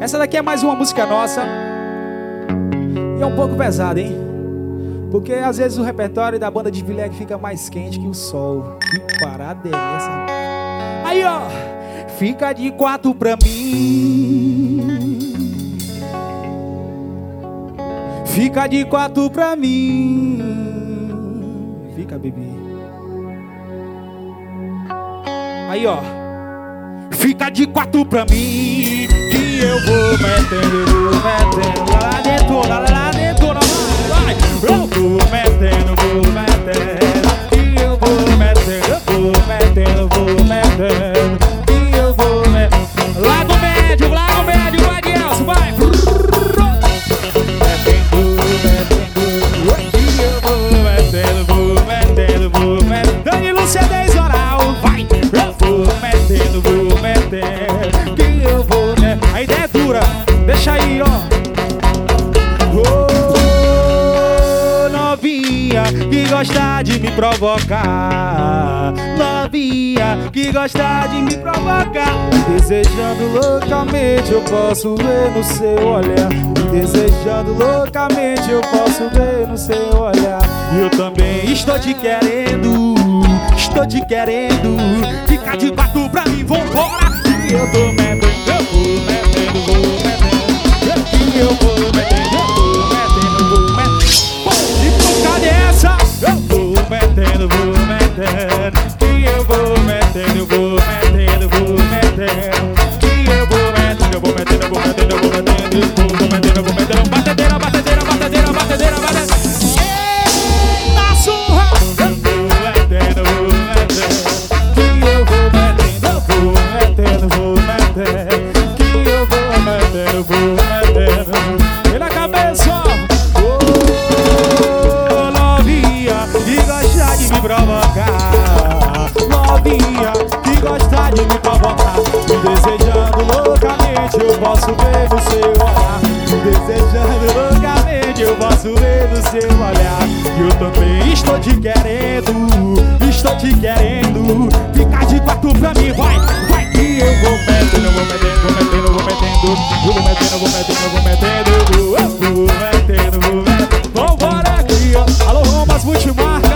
Essa daqui é mais uma música nossa. E é um pouco pesada, hein? Porque às vezes o repertório da banda de Vileg fica mais quente que o sol. Que parada é essa? Aí, ó. Fica de quatro pra mim. Fica de quatro pra mim. Fica, bebê. Aí, ó. Fica de quatro pra mim. Que eu vou gosta de me provocar. Novinha que gosta de me provocar. Desejando loucamente, eu posso ver no seu olhar. Desejando loucamente, eu posso ver no seu olhar. E eu também estou te querendo, estou te querendo. Fica de quatro pra mim, vambora. E eu tô metendo. E na cabeça. Ô, novinha, que gosta de me provocar. Novinha, que gosta de me provocar. Me desejando loucamente, eu posso ver no seu olhar. Me desejando loucamente, eu posso ver no seu olhar. Eu também estou te querendo, estou te querendo. metendo, vou metendo, vou metendo, vou metendo. Vambora aqui, ó. Alô, Romas Multimar.